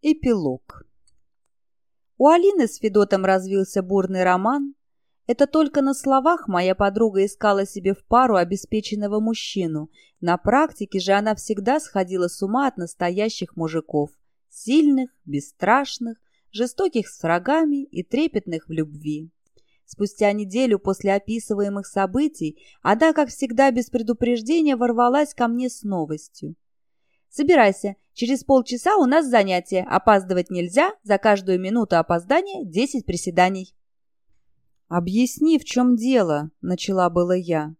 Эпилог. У Алины с Федотом развился бурный роман. Это только на словах моя подруга искала себе в пару обеспеченного мужчину. На практике же она всегда сходила с ума от настоящих мужиков. Сильных, бесстрашных, жестоких с врагами и трепетных в любви. Спустя неделю после описываемых событий она, как всегда, без предупреждения ворвалась ко мне с новостью. Собирайся, через полчаса у нас занятие, опаздывать нельзя, за каждую минуту опоздания 10 приседаний». «Объясни, в чем дело», — начала было я.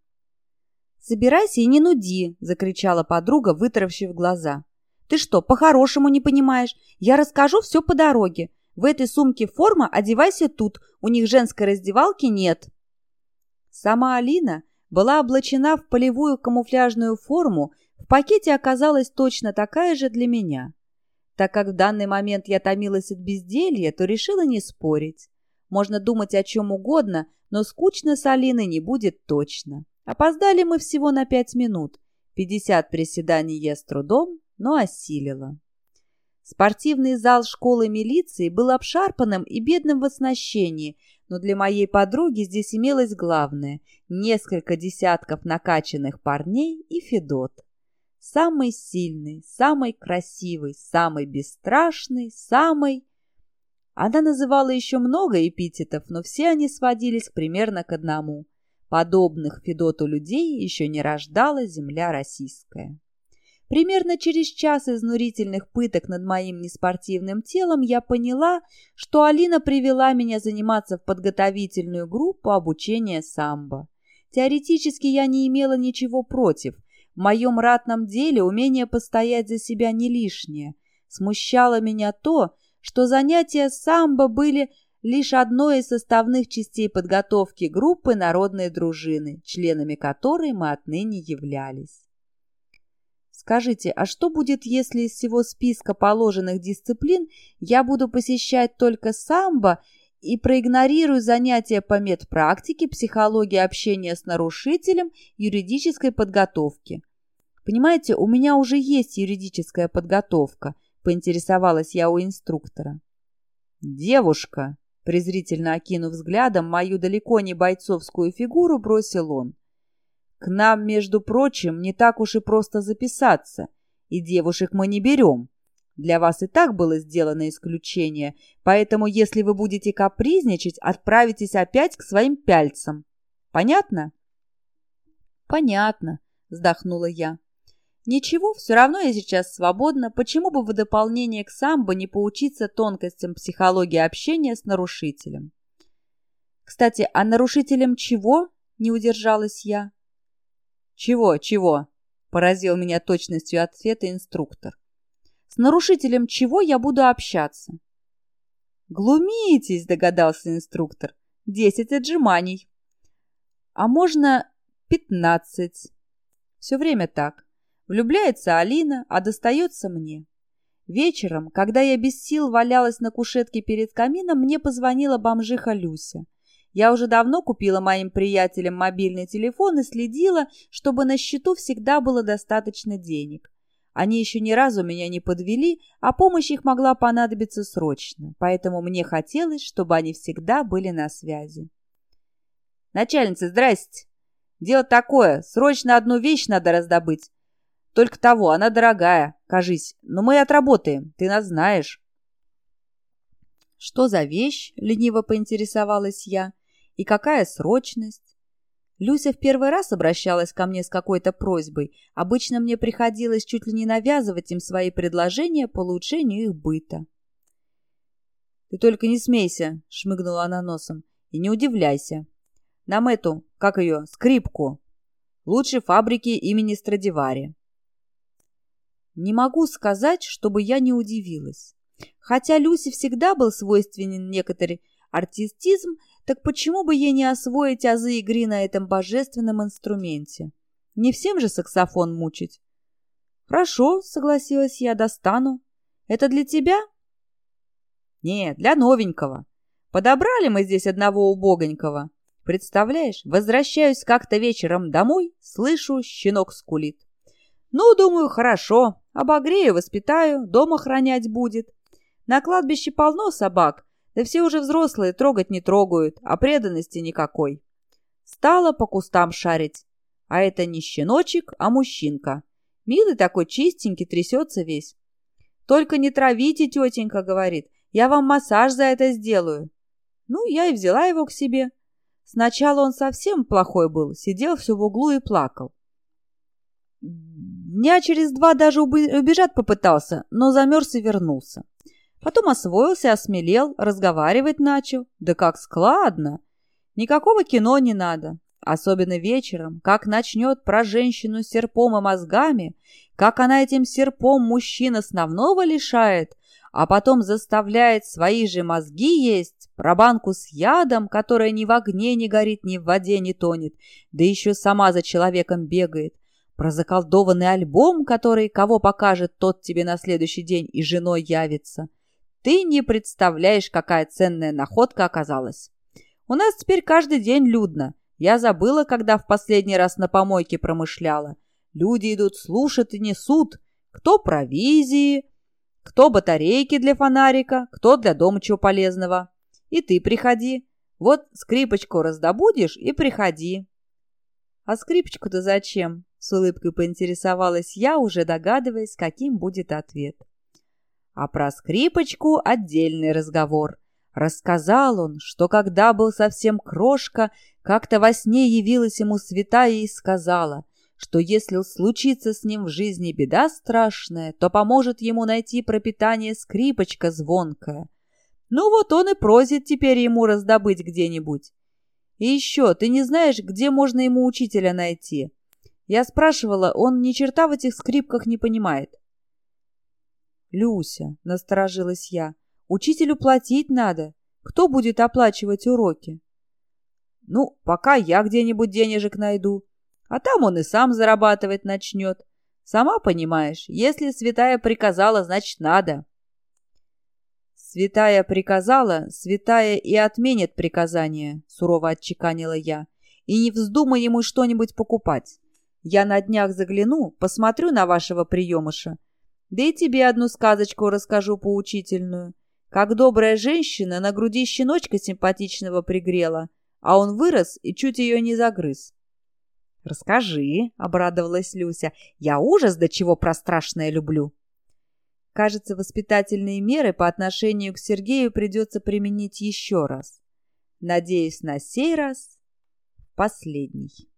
«Собирайся и не нуди», — закричала подруга, вытаращив глаза. «Ты что, по-хорошему не понимаешь? Я расскажу все по дороге. В этой сумке форма, одевайся тут, у них женской раздевалки нет». Сама Алина была облачена в полевую камуфляжную форму в пакете оказалась точно такая же для меня. Так как в данный момент я томилась от безделья, то решила не спорить. Можно думать о чем угодно, но скучно с Алиной не будет точно. Опоздали мы всего на пять минут. Пятьдесят приседаний я с трудом, но осилила. Спортивный зал школы милиции был обшарпанным и бедным в оснащении, но для моей подруги здесь имелось главное – несколько десятков накачанных парней и Федот. Самый сильный, самый красивый, самый бесстрашный, самый... Она называла еще много эпитетов, но все они сводились примерно к одному. Подобных Федоту людей еще не рождала земля российская. Примерно через час изнурительных пыток над моим неспортивным телом я поняла, что Алина привела меня заниматься в подготовительную группу обучения самбо. Теоретически я не имела ничего против – в моем ратном деле умение постоять за себя не лишнее. Смущало меня то, что занятия самбо были лишь одной из составных частей подготовки группы народной дружины, членами которой мы отныне являлись. Скажите, а что будет, если из всего списка положенных дисциплин я буду посещать только самбо и проигнорирую занятия по медпрактике, психологии общения с нарушителем, юридической подготовки? Понимаете, у меня уже есть юридическая подготовка, поинтересовалась я у инструктора. Девушка, презрительно окинув взглядом мою далеко не бойцовскую фигуру, бросил он. К нам, между прочим, не так уж и просто записаться, и девушек мы не берем. Для вас и так было сделано исключение, поэтому если вы будете капризничать, отправитесь опять к своим пяльцам. Понятно? Понятно, вздохнула я. Ничего, все равно я сейчас свободна, почему бы в дополнение к самбо не поучиться тонкостям психологии общения с нарушителем? Кстати, а нарушителем чего? Не удержалась я. Чего, чего? Поразил меня точностью ответа инструктор. С нарушителем чего я буду общаться? Глумитесь, догадался инструктор. Десять отжиманий. А можно пятнадцать. Все время так. Влюбляется Алина, а достается мне. Вечером, когда я без сил валялась на кушетке перед камином, мне позвонила бомжиха Люся. Я уже давно купила моим приятелям мобильный телефон и следила, чтобы на счету всегда было достаточно денег. Они еще ни разу меня не подвели, а помощь их могла понадобиться срочно, поэтому мне хотелось, чтобы они всегда были на связи. «Начальница, здрасте! Дело такое, срочно одну вещь надо раздобыть. Только того, она дорогая, кажись. Но мы отработаем, ты нас знаешь. Что за вещь? Лениво поинтересовалась я. И какая срочность? Люся в первый раз обращалась ко мне с какой-то просьбой. Обычно мне приходилось чуть ли не навязывать им свои предложения по улучшению их быта. «Ты только не смейся», — шмыгнула она носом, — «и не удивляйся. Нам эту, как ее, скрипку. Лучшей фабрики имени Страдивари. Не могу сказать, чтобы я не удивилась. Хотя Люсе всегда был свойственен некоторый артистизм, так почему бы ей не освоить азы игры на этом божественном инструменте? Не всем же саксофон мучить. Хорошо, согласилась я, достану. Это для тебя? Нет, для новенького. Подобрали мы здесь одного убогонького. Представляешь, возвращаюсь как-то вечером домой, слышу, щенок скулит. Ну, думаю, хорошо. Обогрею, воспитаю, дом охранять будет. На кладбище полно собак, да все уже взрослые, трогать не трогают, а преданности никакой. Стала по кустам шарить. А это не щеночек, а мужчинка. Милый такой, чистенький, трясется весь. «Только не травите, тетенька», — говорит. «Я вам массаж за это сделаю». Ну, я и взяла его к себе. Сначала он совсем плохой был, сидел все в углу и плакал. Дня через два даже убежать попытался, но замерз и вернулся. Потом освоился, осмелел, разговаривать начал. Да как складно! Никакого кино не надо. Особенно вечером, как начнет про женщину с серпом и мозгами, как она этим серпом мужчин основного лишает, а потом заставляет свои же мозги есть, про банку с ядом, которая ни в огне не горит, ни в воде не тонет, да еще сама за человеком бегает, про заколдованный альбом, который кого покажет, тот тебе на следующий день и женой явится. Ты не представляешь, какая ценная находка оказалась. У нас теперь каждый день людно. Я забыла, когда в последний раз на помойке промышляла. Люди идут слушать и несут. Кто провизии, кто батарейки для фонарика, кто для дома чего полезного. И ты приходи. Вот скрипочку раздобудешь и приходи. А скрипочку-то зачем? С улыбкой поинтересовалась я, уже догадываясь, каким будет ответ. А про скрипочку отдельный разговор. Рассказал он, что когда был совсем крошка, как-то во сне явилась ему святая и сказала, что если случится с ним в жизни беда страшная, то поможет ему найти пропитание скрипочка звонкая. Ну вот он и просит теперь ему раздобыть где-нибудь. И еще, ты не знаешь, где можно ему учителя найти? Я спрашивала, он ни черта в этих скрипках не понимает. «Люся», — насторожилась я, — «учителю платить надо. Кто будет оплачивать уроки?» «Ну, пока я где-нибудь денежек найду. А там он и сам зарабатывать начнет. Сама понимаешь, если святая приказала, значит надо. Святая приказала, святая и отменит приказание, сурово отчеканила я. И не вздумай ему что-нибудь покупать. Я на днях загляну, посмотрю на вашего приемыша. Да и тебе одну сказочку расскажу поучительную. Как добрая женщина на груди щеночка симпатичного пригрела, а он вырос и чуть ее не загрыз. «Расскажи», — обрадовалась Люся. «Я ужас до чего про страшное люблю». Кажется, воспитательные меры по отношению к Сергею придется применить еще раз. Надеюсь, на сей раз последний.